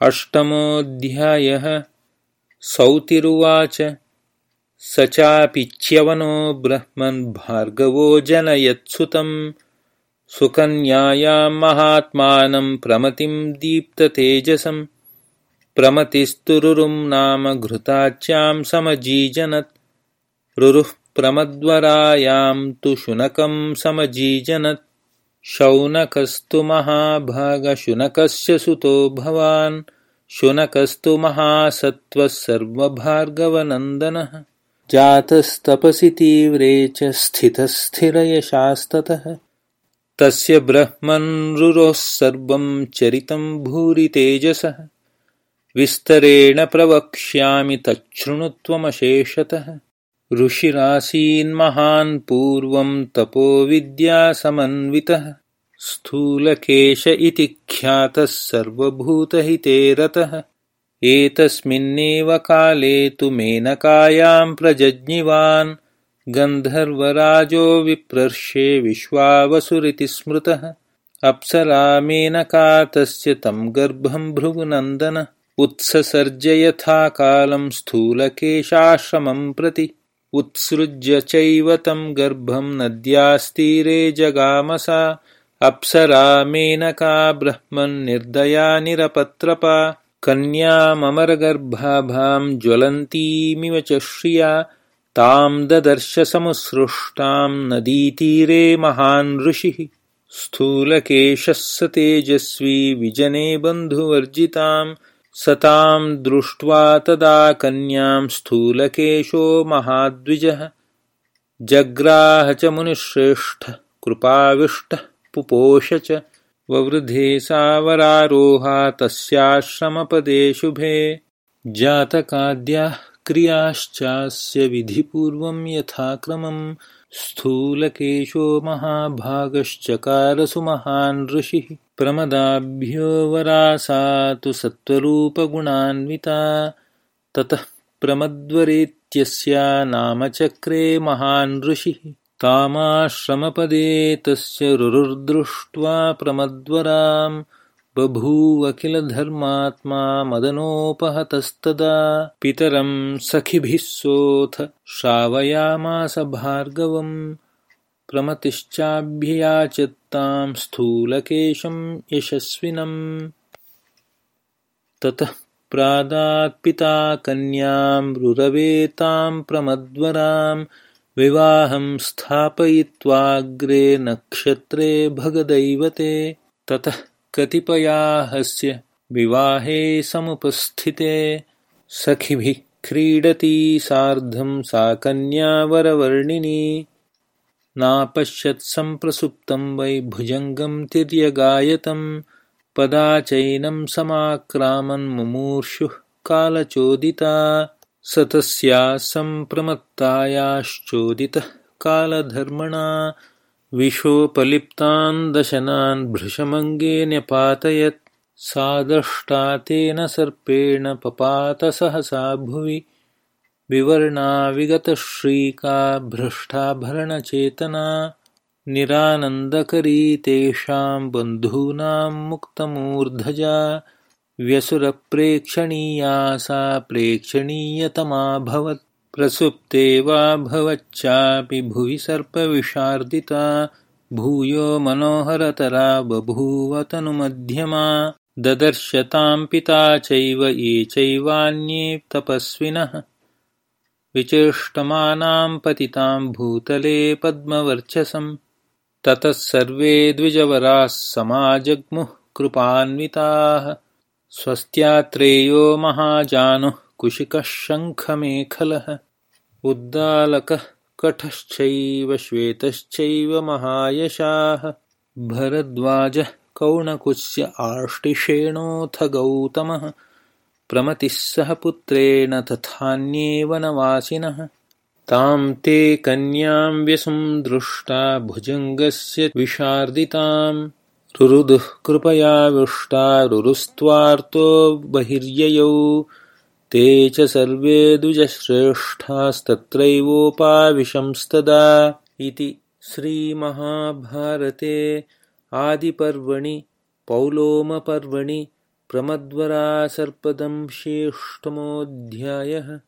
अष्टमोऽध्यायः। सौतिरुवाच। स चापिच्यवनो ब्रह्मन् भार्गवो जनयत्सुतं सुकन्यायां महात्मानं प्रमतिं दीप्ततेजसं प्रमतिस्तुरुरुं नाम घृताच्यां समजीजनत्। रुरुः प्रमद्वरायां तु शुनकं समजीजनत् शौनकस्तु महाभागशुनकस्य सुतो भवान्। शुनकस्तु महासत्त्वः सर्वभार्गवनन्दनः। जातस्तपसि तीव्रे च स्थितस्थिरयशास्ततः। तस्य ब्रह्मन्रुरोः सर्वं चरितं भूरि तेजसः। विस्तरेण प्रवक्ष्यामि तच्छृणुत्वमशेषतः। ऋषिरासीन्महान् पूर्वं तपोविद्यासमन्वितः स्थूलकेश इति ख्यातः सर्वभूतहिते रतः। एतस्मिन्नेव काले तु मेनकायां प्रजज्ञिवान्। गन्धर्वराजो विप्रर्षे विश्वावसुरिति स्मृतः। अप्सरा मेनका तस्य तं गर्भं भृगुनन्दन। उत्ससर्ज यथा कालं स्थूलकेशाश्रमं प्रति। उत्सृज्य चैव तं गर्भं नद्यास्तीरे जगामसा अप्सरा मेनका ब्रह्मन्निर्दया निरपत्रपा कन्याममरगर्भाभां ज्वलन्तीमिव च श्रिया। तां ददर्शसमुत्सृष्टां नदीतीरे महान् ऋषिः। स्थूलकेशः स तेजस्वी विजने बन्धुवर्जितां सतां दृष्ट्वा तदा कन्यां स्थूलकेशो महाद्विजः। जग्राह च मुनिश्रेष्ठः कृपाविष्टः पुपोष च ववृधे सावरारोहा तस्याश्रमपदे शुभे जातकाद्याः क्रियाश्चास्य विधिपूर्वं यथाक्रमं। स्थूलकेशो महाभागश्चकारसु महान् ऋषिः। प्रमदाभ्यो वरासा तु सत्त्वरूपगुणान्विता। ततः प्रमद्वरेत्यस्या नामचक्रे महान् ऋषिः तामाश्रमपदे तस्य रुरुर्दृष्ट्वा प्रमद्वरां बभूवखिलधर्मात्मा मदनोपहतस्तदा। पितरं सखिभिः सोऽथ श्रावयामास भार्गवम्। प्रमतिश्चाभ्ययाचत्तां स्थूलकेशं यशस्विनम्। ततः प्रादात्पिता कन्यां रुरवेतां प्रमद्वराम् विवाहं स्थापयित्वाग्रे नक्षत्रे भगदैवते। ततः कतिपयाहस्य विवाहे समुपस्थिते। सखिभिः क्रीडती सार्धं सा कन्यावरवर्णिनी नापश्यत्सम्प्रसुप्तं वै भुजङ्गं तिर्यगायतं पदा चैनं समाक्रामन्मुमूर्षुः कालचोदिता स तस्याः सम्प्रमत्तायाश्चोदितः कालधर्मणा विशोपलिप्तान् दशनान् भृशमङ्गे न्यपातयत् सा दष्टा तेन सर्पेण पपात सहसा भुवि। विवर्णा विगतश्रीका भ्रष्टाभरणचेतना निरानन्दकरी तेषां बन्धूनां मुक्तमूर्धजा व्यसुरप्रेक्षणीया सा प्रेक्षणीयतमाभवत्। प्रसुप्ते वा भवच्चापि भुवि सर्पविशार्दिता। भूयो मनोहरतरा बभूवतनुमध्यमा। ददर्शतां पिता चैव ये चैवान्ये तपस्विनः। विचेष्टमानां पतितां भूतले पद्मवर्चसं। ततः सर्वे द्विजवराः समाजग्मुः कृपान्विताः स्वस्त्यात्रेयो महाजानुः कुशिकः शङ्खमेखलः उद्दालकः कठश्चैव श्वेतश्चैव महायशाः भरद्वाजः कौणकुस्य आष्टिषेणोऽथ गौतमः प्रमतिः सह पुत्रेण तथान्ये वनवासिनः तां ते कन्यां व्यसुं दृष्टा भुजङ्गस्य विशार्दिताम् रुरुदुः कृपयाविष्टा रुरुस्त्वार्तो बहिर्ययौ। ते च सर्वे द्विजश्रेष्ठास्तत्रैवोपाविशंस्तदा इति श्रीमहाभारते आदिपर्वणि पौलोमपर्वणि प्रमद्वरा सर्पदंशेष्टमोऽध्यायः